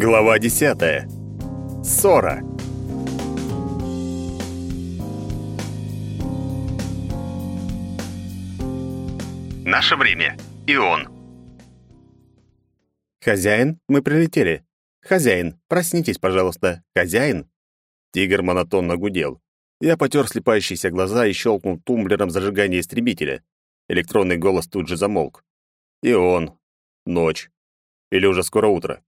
Глава десятая. Ссора. Наше время. И он. Хозяин, мы прилетели. Хозяин, проснитесь, пожалуйста. Хозяин. Тигр монотонно гудел. Я потер слепающиеся глаза и щелкнул тумблером зажигания истребителя. Электронный голос тут же замолк. И он. Ночь. Или уже скоро утро.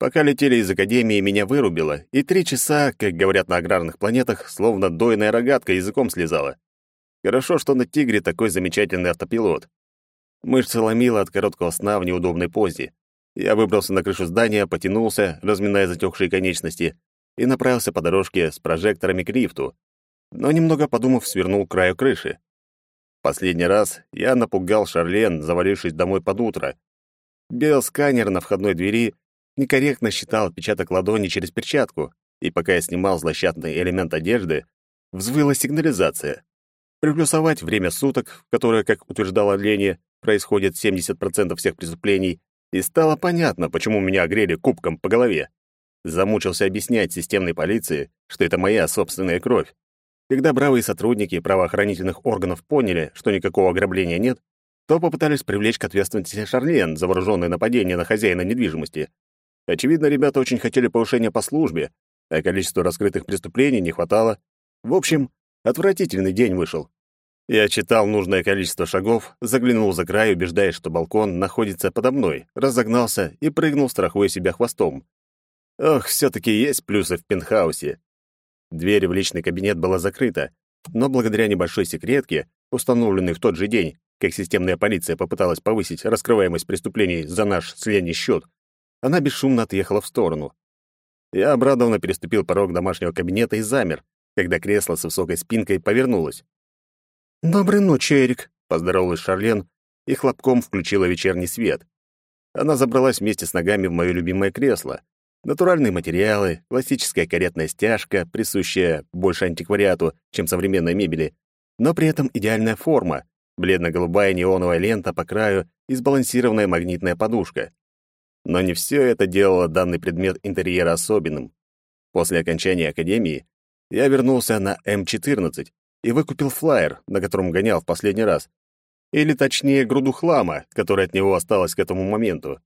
Пока летели из Академии, меня вырубило, и три часа, как говорят на аграрных планетах, словно дойная рогатка языком слезала. Хорошо, что на «Тигре» такой замечательный автопилот. Мышцы ломило от короткого сна в неудобной позе. Я выбрался на крышу здания, потянулся, разминая затекшие конечности, и направился по дорожке с прожекторами к лифту. Но немного подумав, свернул к краю крыши. Последний раз я напугал Шарлен, завалившись домой под утро. Биосканер на входной двери некорректно считал отпечаток ладони через перчатку, и пока я снимал злосчастный элемент одежды, взвыла сигнализация. Приплюсовать время суток, которое, как утверждала Леня, происходит 70% всех преступлений, и стало понятно, почему меня огрели кубком по голове. Замучился объяснять системной полиции, что это моя собственная кровь. Когда бравые сотрудники правоохранительных органов поняли, что никакого ограбления нет, то попытались привлечь к ответственности Шарлен за вооруженное нападение на хозяина недвижимости. Очевидно, ребята очень хотели повышения по службе, а количество раскрытых преступлений не хватало. В общем, отвратительный день вышел. Я читал нужное количество шагов, заглянул за край, убеждаясь, что балкон находится подо мной, разогнался и прыгнул, страхуя себя хвостом. Ох, все-таки есть плюсы в пентхаусе. Дверь в личный кабинет была закрыта, но благодаря небольшой секретке, установленной в тот же день, как системная полиция попыталась повысить раскрываемость преступлений за наш с счет, она бесшумно отъехала в сторону. Я обрадованно переступил порог домашнего кабинета и замер, когда кресло с высокой спинкой повернулось. «Доброй ночи, Эрик», — поздоровалась Шарлен и хлопком включила вечерний свет. Она забралась вместе с ногами в моё любимое кресло. Натуральные материалы, классическая каретная стяжка, присущая больше антиквариату, чем современной мебели, но при этом идеальная форма, бледно-голубая неоновая лента по краю и сбалансированная магнитная подушка. Но не все это делало данный предмет интерьера особенным. После окончания академии я вернулся на М14 и выкупил флайер, на котором гонял в последний раз. Или точнее, груду хлама, которая от него осталась к этому моменту.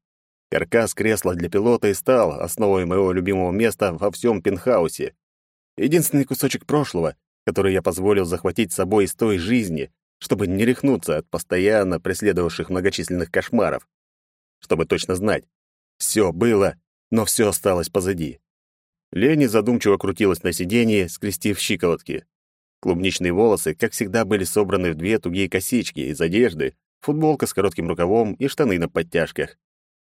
Каркас кресла для пилота и стал основой моего любимого места во всем пентхаусе. Единственный кусочек прошлого, который я позволил захватить с собой из той жизни, чтобы не рехнуться от постоянно преследовавших многочисленных кошмаров. Чтобы точно знать, все было, но все осталось позади. Лени задумчиво крутилась на сиденье, скрестив щиколотки. Клубничные волосы, как всегда, были собраны в две тугие косички из одежды, футболка с коротким рукавом и штаны на подтяжках.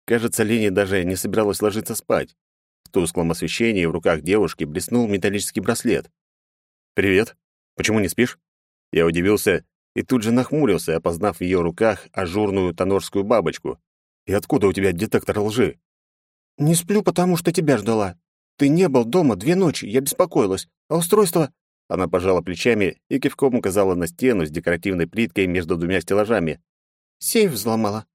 Кажется, Лени даже не собиралась ложиться спать. В тусклом освещении в руках девушки блеснул металлический браслет. «Привет. Почему не спишь?» Я удивился и тут же нахмурился, опознав в ее руках ажурную тонорскую бабочку. И откуда у тебя детектор лжи? Не сплю, потому что тебя ждала. Ты не был дома две ночи, я беспокоилась. А устройство... Она пожала плечами и кивком указала на стену с декоративной плиткой между двумя стеллажами. Сейф взломала.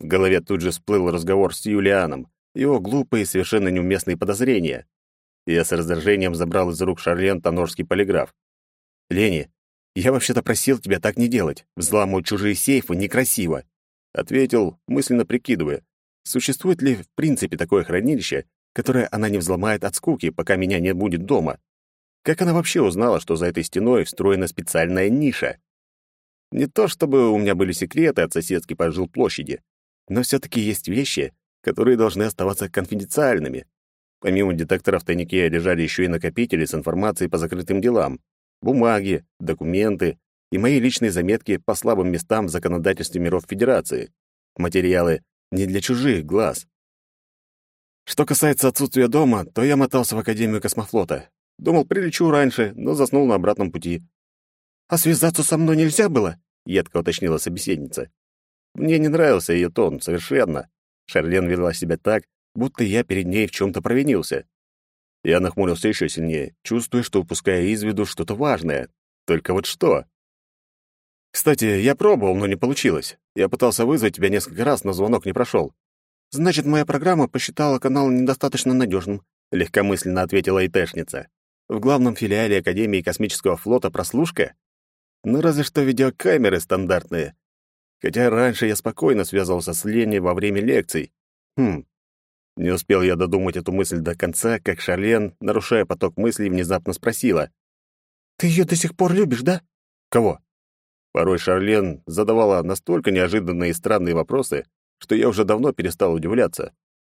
В голове тут же всплыл разговор с Юлианом, его глупые совершенно неуместные подозрения. Я с раздражением забрал из рук Шарлен тонорский полиграф. «Лени, я вообще-то просил тебя так не делать. Взламывать чужие сейфы некрасиво. Ответил, мысленно прикидывая, существует ли в принципе такое хранилище, которое она не взломает от скуки, пока меня не будет дома. Как она вообще узнала, что за этой стеной встроена специальная ниша? Не то чтобы у меня были секреты от соседки по жилплощади, но все-таки есть вещи, которые должны оставаться конфиденциальными. Помимо детекторов в тайнике лежали еще и накопители с информацией по закрытым делам, бумаги, документы, и мои личные заметки по слабым местам в законодательстве миров Федерации. Материалы не для чужих глаз. Что касается отсутствия дома, то я мотался в Академию космофлота. Думал, прилечу раньше, но заснул на обратном пути. «А связаться со мной нельзя было?» — едко уточнила собеседница. Мне не нравился ее тон, совершенно. Шарлен вела себя так, будто я перед ней в чем-то провинился. Я нахмурился еще сильнее, чувствуя, что упуская из виду что-то важное. Только вот что? Кстати, я пробовал, но не получилось. Я пытался вызвать тебя несколько раз, но звонок не прошел. Значит, моя программа посчитала канал недостаточно надежным, легкомысленно ответила ИТшница. В главном филиале Академии космического флота прослушка? Ну, разве что видеокамеры стандартные. Хотя раньше я спокойно связывался с Леней во время лекций. Хм. Не успел я додумать эту мысль до конца, как Шарлен, нарушая поток мыслей, внезапно спросила. «Ты ее до сих пор любишь, да?» «Кого?» Порой Шарлен задавала настолько неожиданные и странные вопросы, что я уже давно перестал удивляться.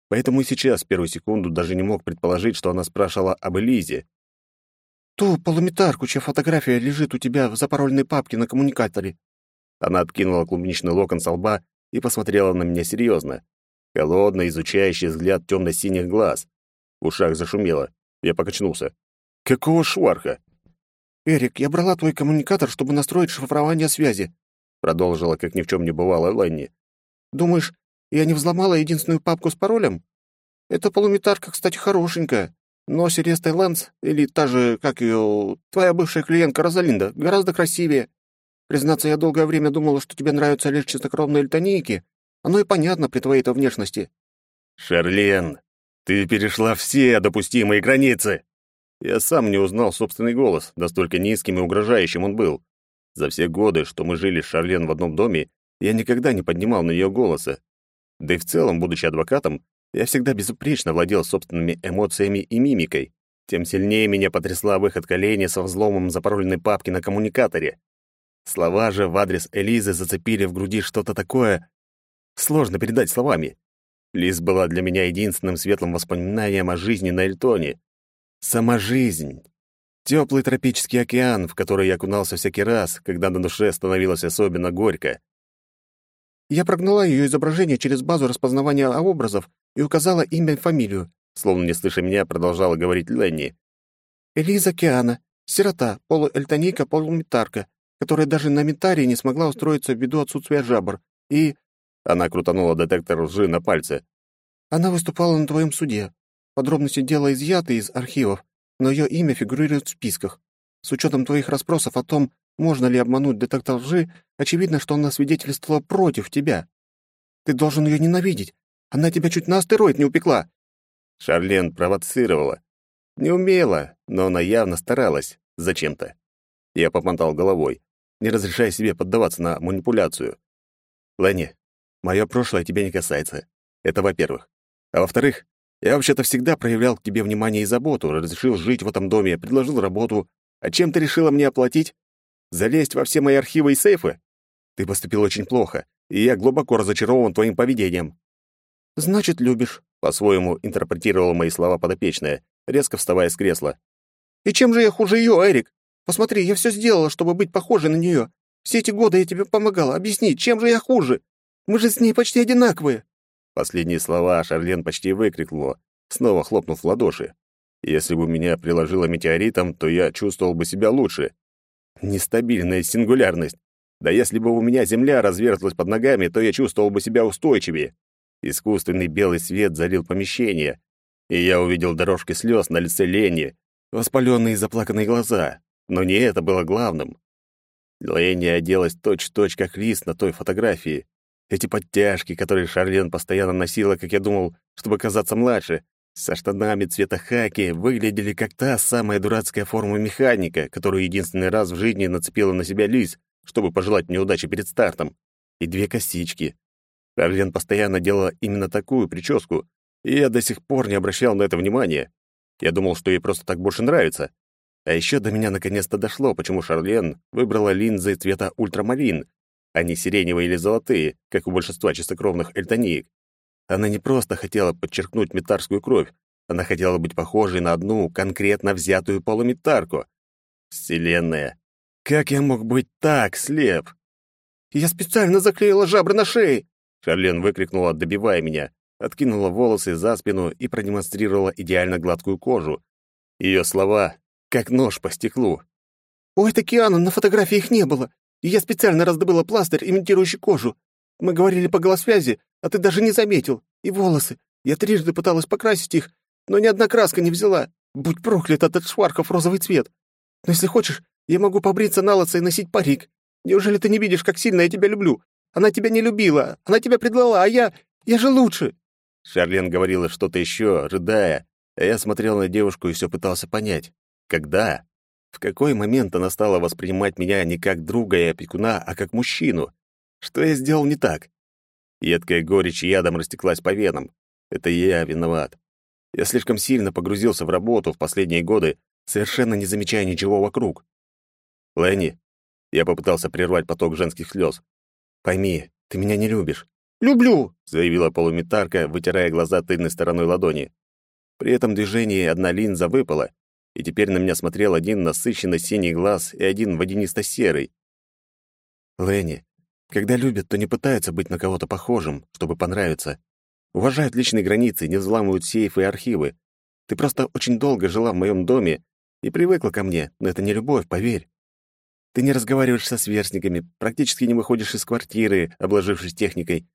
Поэтому и сейчас, в первую секунду, даже не мог предположить, что она спрашивала об Элизе. «Ту полуметарку, чья фотография лежит у тебя в запарольной папке на коммуникаторе». Она откинула клубничный локон со лба и посмотрела на меня серьезно. Холодный, изучающий взгляд темно-синих глаз. В ушах зашумело. Я покачнулся. «Какого шварха?» «Эрик, я брала твой коммуникатор, чтобы настроить шифрование связи», продолжила, как ни в чем не бывало, Ланни. «Думаешь, я не взломала единственную папку с паролем? Эта полуметарка, кстати, хорошенькая, но Сирес Тайландс, или та же, как ее, твоя бывшая клиентка Розалинда, гораздо красивее. Признаться, я долгое время думала, что тебе нравятся лишь чистокровные эльтонийки. Оно и понятно при твоей-то внешности». «Шарлен, ты перешла все допустимые границы!» Я сам не узнал собственный голос, настолько низким и угрожающим он был. За все годы, что мы жили с Шарлен в одном доме, я никогда не поднимал на нее голоса. Да и в целом, будучи адвокатом, я всегда безупречно владел собственными эмоциями и мимикой. Тем сильнее меня потрясла выходка Лени со взломом запарольной папки на коммуникаторе. Слова же в адрес Элизы зацепили в груди что-то такое. Сложно передать словами. Лиз была для меня единственным светлым воспоминанием о жизни на Эльтоне. Сама жизнь. Теплый тропический океан, в который я окунался всякий раз, когда на душе становилось особенно горько. Я прогнала ее изображение через базу распознавания образов и указала имя и фамилию, словно не слыша меня, продолжала говорить Ленни. Элиза Киана, сирота, полуэльтонийка, полуметарка, которая даже на метарии не смогла устроиться ввиду отсутствия жабр. И... Она крутанула детектор лжи на пальце. Она выступала на твоем суде. Подробности дела изъяты из архивов, но ее имя фигурирует в списках. С учетом твоих расспросов о том, можно ли обмануть детектор лжи, очевидно, что она свидетельствовала против тебя. Ты должен ее ненавидеть. Она тебя чуть на астероид не упекла. Шарлен провоцировала. Не умела, но она явно старалась. Зачем-то. Я помотал головой, не разрешая себе поддаваться на манипуляцию. Ленни, мое прошлое тебя не касается. Это во-первых. А во-вторых, я вообще-то всегда проявлял к тебе внимание и заботу, разрешил жить в этом доме, предложил работу. А чем ты решила мне оплатить? Залезть во все мои архивы и сейфы? Ты поступил очень плохо, и я глубоко разочарован твоим поведением». «Значит, любишь», — по-своему интерпретировала мои слова подопечная, резко вставая с кресла. «И чем же я хуже ее, Эрик? Посмотри, я все сделала, чтобы быть похожей на нее. Все эти годы я тебе помогала. Объясни, чем же я хуже? Мы же с ней почти одинаковые». Последние слова Шарлен почти выкрикнула, снова хлопнув в ладоши. Если бы меня приложило метеоритом, то я чувствовал бы себя лучше. Нестабильная сингулярность. Да если бы у меня земля разверзлась под ногами, то я чувствовал бы себя устойчивее. Искусственный белый свет залил помещение, и я увидел дорожки слез на лице Лени, воспаленные и заплаканные глаза. Но не это было главным. Лени оделась точь-в-точь, как Лис на той фотографии. Эти подтяжки, которые Шарлен постоянно носила, как я думал, чтобы казаться младше, со штанами цвета хаки выглядели как та самая дурацкая форма механика, которую единственный раз в жизни нацепила на себя Лиз, чтобы пожелать мне удачи перед стартом. И две косички. Шарлен постоянно делала именно такую прическу, и я до сих пор не обращал на это внимания. Я думал, что ей просто так больше нравится. А еще до меня наконец-то дошло, почему Шарлен выбрала линзы цвета ультрамарин, а не сиреневые или золотые, как у большинства чистокровных эльтониек. Она не просто хотела подчеркнуть метарскую кровь, она хотела быть похожей на одну конкретно взятую полуметарку. Вселенная, как я мог быть так слеп? «Я специально заклеила жабры на шее!» Шарлен выкрикнула, добивая меня, откинула волосы за спину и продемонстрировала идеально гладкую кожу. Ее слова — как нож по стеклу. «У этой Кианы на фотографии их не было, и я специально раздобыла пластырь, имитирующий кожу. Мы говорили по голосвязи, а ты даже не заметил. И волосы. Я трижды пыталась покрасить их, но ни одна краска не взяла. Будь проклят этот швархов розовый цвет. Но если хочешь, я могу побриться на лысо и носить парик. Неужели ты не видишь, как сильно я тебя люблю? Она тебя не любила, она тебя предала, а я... Я же лучше!» Шарлен говорила что-то еще, рыдая, а я смотрел на девушку и все пытался понять. Когда? В какой момент она стала воспринимать меня не как друга и опекуна, а как мужчину? Что я сделал не так? Едкая горечь ядом растеклась по венам. Это я виноват. Я слишком сильно погрузился в работу в последние годы, совершенно не замечая ничего вокруг. Ленни, я попытался прервать поток женских слез. Пойми, ты меня не любишь. «Люблю!» — заявила полуметарка, вытирая глаза тыльной стороной ладони. При этом движении одна линза выпала, и теперь на меня смотрел один насыщенно синий глаз и один водянисто-серый. Ленни, когда любят, то не пытаются быть на кого-то похожим, чтобы понравиться. Уважают личные границы, не взламывают сейфы и архивы. Ты просто очень долго жила в моем доме и привыкла ко мне, но это не любовь, поверь. Ты не разговариваешь со сверстниками, практически не выходишь из квартиры, обложившись техникой.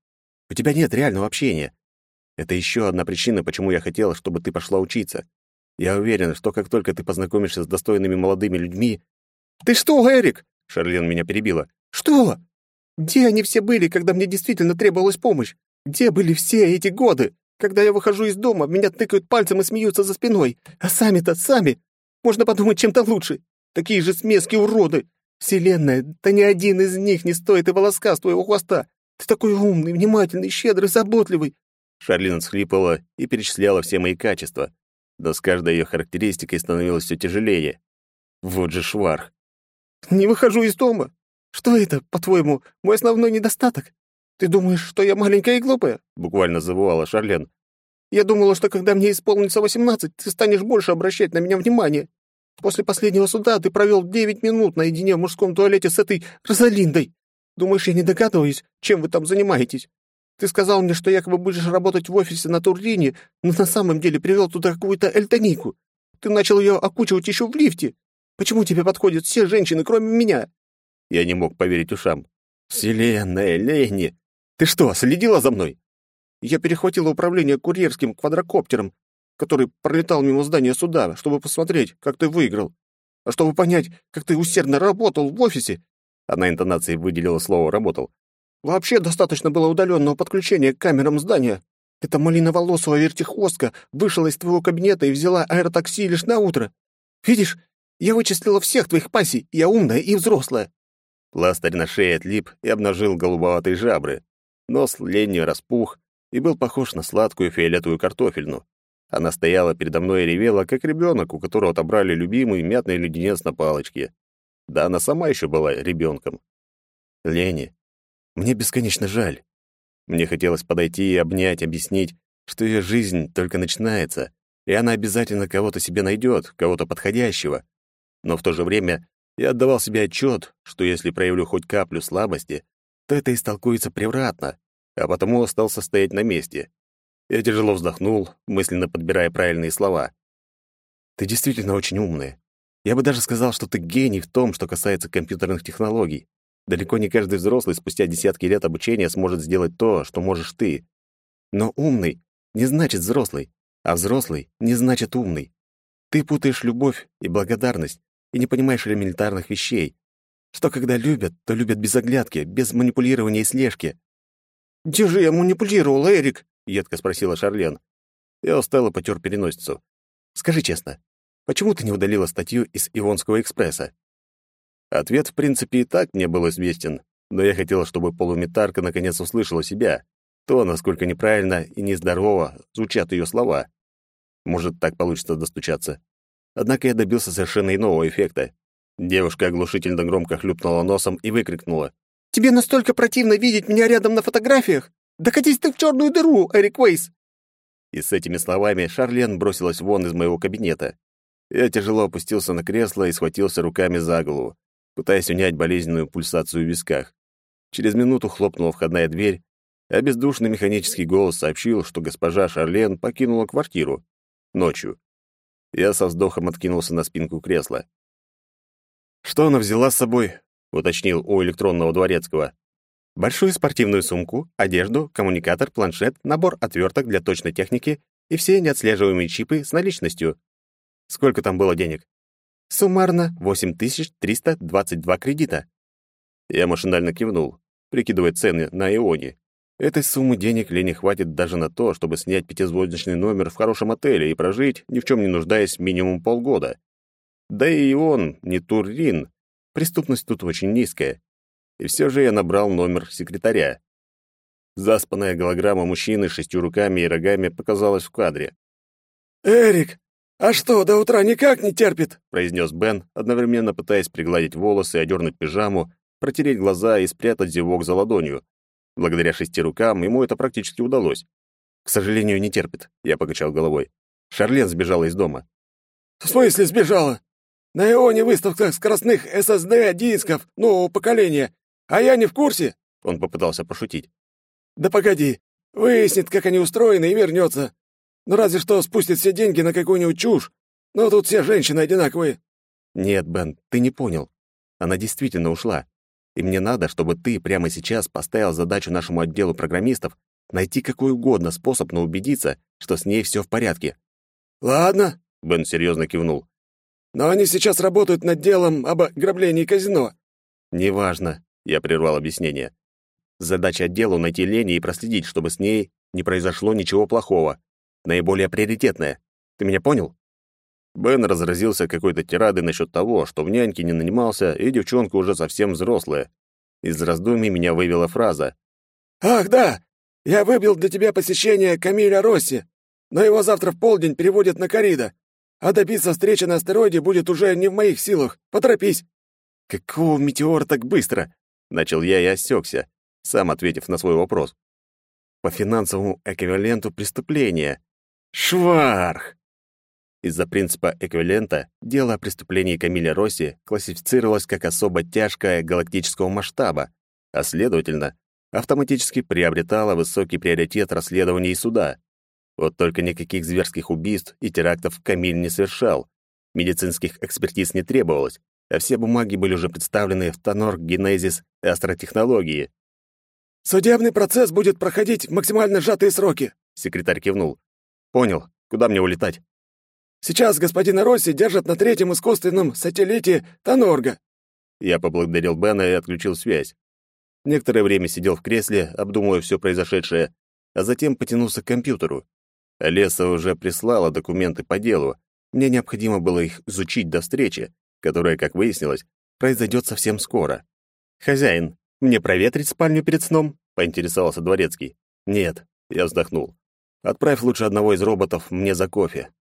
У тебя нет реального общения. Это еще одна причина, почему я хотела, чтобы ты пошла учиться. Я уверен, что как только ты познакомишься с достойными молодыми людьми... «Ты что, Эрик?» — Шарлен меня перебила. «Что? Где они все были, когда мне действительно требовалась помощь? Где были все эти годы? Когда я выхожу из дома, меня тыкают пальцем и смеются за спиной. А сами-то, сами! Можно подумать чем-то лучше. Такие же смески уроды! Вселенная, да ни один из них не стоит и волоска с твоего хвоста. Ты такой умный, внимательный, щедрый, заботливый. Шарлин схлипывала и перечисляла все мои качества, но с каждой ее характеристикой становилось все тяжелее. Вот же шварх. «Не выхожу из дома. Что это, по-твоему, мой основной недостаток? Ты думаешь, что я маленькая и глупая?» Буквально завывала Шарлен. «Я думала, что когда мне исполнится восемнадцать, ты станешь больше обращать на меня внимание. После последнего суда ты провел девять минут наедине в мужском туалете с этой Розалиндой. Думаешь, я не догадываюсь, чем вы там занимаетесь? Ты сказал мне, что якобы будешь работать в офисе на Туррине, но на самом деле привел туда какую-то эльтонику. Ты начал ее окучивать еще в лифте. Почему тебе подходят все женщины, кроме меня?» Я не мог поверить ушам. «Вселенная, Ленни! Ты что, следила за мной?» Я перехватила управление курьерским квадрокоптером, который пролетал мимо здания суда, чтобы посмотреть, как ты выиграл. А чтобы понять, как ты усердно работал в офисе, она интонацией выделила слово «работал». «Вообще достаточно было удаленного подключения к камерам здания. Эта малиноволосая вертихвостка вышла из твоего кабинета и взяла аэротакси лишь на утро. Видишь, я вычислила всех твоих пассий, я умная и взрослая». Пластырь на шее отлип и обнажил голубоватые жабры. Нос ленью распух и был похож на сладкую фиолетовую картофельну. Она стояла передо мной и ревела, как ребенок, у которого отобрали любимый мятный леденец на палочке. Да она сама еще была ребенком. Лени, мне бесконечно жаль. Мне хотелось подойти и обнять, объяснить, что ее жизнь только начинается, и она обязательно кого-то себе найдет, кого-то подходящего. Но в то же время я отдавал себе отчет, что если проявлю хоть каплю слабости, то это истолкуется превратно, а потому остался стоять на месте. Я тяжело вздохнул, мысленно подбирая правильные слова. «Ты действительно очень умная. Я бы даже сказал, что ты гений в том, что касается компьютерных технологий. Далеко не каждый взрослый спустя десятки лет обучения сможет сделать то, что можешь ты. Но умный не значит взрослый, а взрослый не значит умный. Ты путаешь любовь и благодарность и не понимаешь элементарных вещей. Что когда любят, то любят без оглядки, без манипулирования и слежки. «Где же я манипулировал, Эрик?» — едко спросила Шарлен. Я устало потер переносицу. «Скажи честно, Почему ты не удалила статью из Ивонского экспресса? Ответ, в принципе, и так мне был известен, но я хотел, чтобы полуметарка наконец услышала себя, то, насколько неправильно и нездорово звучат ее слова. Может, так получится достучаться. Однако я добился совершенно иного эффекта. Девушка оглушительно громко хлюпнула носом и выкрикнула. «Тебе настолько противно видеть меня рядом на фотографиях? Да катись ты в черную дыру, Эрик Уэйс!» И с этими словами Шарлен бросилась вон из моего кабинета. Я тяжело опустился на кресло и схватился руками за голову, пытаясь унять болезненную пульсацию в висках. Через минуту хлопнула входная дверь, а бездушный механический голос сообщил, что госпожа Шарлен покинула квартиру. Ночью. Я со вздохом откинулся на спинку кресла. «Что она взяла с собой?» — уточнил у электронного дворецкого. «Большую спортивную сумку, одежду, коммуникатор, планшет, набор отверток для точной техники и все неотслеживаемые чипы с наличностью», Сколько там было денег? Суммарно 8322 кредита. Я машинально кивнул, прикидывая цены на Ионе. Этой суммы денег Лене хватит даже на то, чтобы снять пятизвездочный номер в хорошем отеле и прожить, ни в чем не нуждаясь, минимум полгода. Да и он, не Туррин. Преступность тут очень низкая. И все же я набрал номер секретаря. Заспанная голограмма мужчины с шестью руками и рогами показалась в кадре. «Эрик, а что, до утра никак не терпит?» — произнес Бен, одновременно пытаясь пригладить волосы, одернуть пижаму, протереть глаза и спрятать зевок за ладонью. Благодаря шести рукам ему это практически удалось. «К сожалению, не терпит», — я покачал головой. Шарлен сбежала из дома. «В смысле сбежала? На Ионе выставка скоростных SSD-дисков нового поколения, а я не в курсе?» Он попытался пошутить. «Да погоди, выяснит, как они устроены, и вернется. Ну разве что спустит все деньги на какую-нибудь чушь. Но тут все женщины одинаковые». «Нет, Бен, ты не понял. Она действительно ушла. И мне надо, чтобы ты прямо сейчас поставил задачу нашему отделу программистов найти какой угодно способ, но убедиться, что с ней все в порядке». «Ладно», — Бен серьезно кивнул. «Но они сейчас работают над делом об ограблении казино». «Неважно», — я прервал объяснение. «Задача отделу — найти Лени и проследить, чтобы с ней не произошло ничего плохого. Наиболее приоритетная. Ты меня понял?» Бен разразился какой-то тирадой насчет того, что в няньке не нанимался, и девчонка уже совсем взрослая. Из раздумий меня вывела фраза. «Ах, да! Я выбил для тебя посещение Камиля Росси, но его завтра в полдень переводят на Корида, а добиться встречи на астероиде будет уже не в моих силах. Поторопись!» «Какого метеора так быстро?» — начал я и осекся, сам ответив на свой вопрос. «По финансовому эквиваленту преступления. Шварх!» Из-за принципа эквивалента дело о преступлении Камиля Росси классифицировалось как особо тяжкое галактического масштаба, а, следовательно, автоматически приобретало высокий приоритет расследования и суда. Вот только никаких зверских убийств и терактов Камиль не совершал, медицинских экспертиз не требовалось, а все бумаги были уже представлены в Тонор, Генезис и Астротехнологии. «Судебный процесс будет проходить в максимально сжатые сроки», — секретарь кивнул. «Понял. Куда мне улетать?» Сейчас господина Росси держат на третьем искусственном сателлите Тонорга». Я поблагодарил Бена и отключил связь. Некоторое время сидел в кресле, обдумывая все произошедшее, а затем потянулся к компьютеру. Леса уже прислала документы по делу. Мне необходимо было их изучить до встречи, которая, как выяснилось, произойдет совсем скоро. «Хозяин, мне проветрить спальню перед сном?» — поинтересовался дворецкий. «Нет», — я вздохнул. «Отправь лучше одного из роботов мне за кофе.